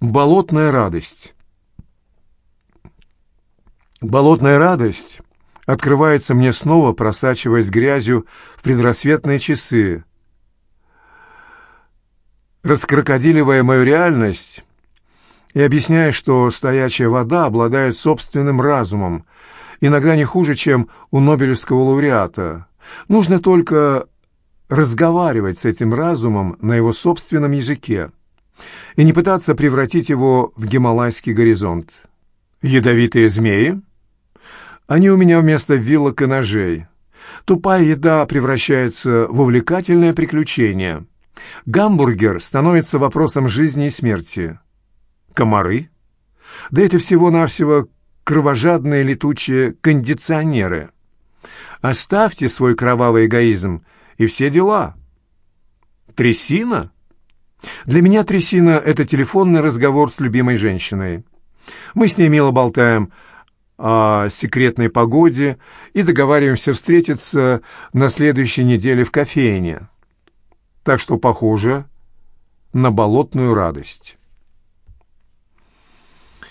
Болотная радость. Болотная радость открывается мне снова, просачиваясь грязью в предрассветные часы. Раскрокодиливая мою реальность и объясняя, что стоячая вода обладает собственным разумом, иногда не хуже, чем у Нобелевского лауреата. Нужно только разговаривать с этим разумом на его собственном языке и не пытаться превратить его в гималайский горизонт. Ядовитые змеи? Они у меня вместо вилок и ножей. Тупая еда превращается в увлекательное приключение. Гамбургер становится вопросом жизни и смерти. Комары? Да это всего-навсего кровожадные летучие кондиционеры. Оставьте свой кровавый эгоизм и все дела. Трясина? Для меня трясина — это телефонный разговор с любимой женщиной. Мы с ней мило болтаем о секретной погоде и договариваемся встретиться на следующей неделе в кофейне. Так что похоже на болотную радость.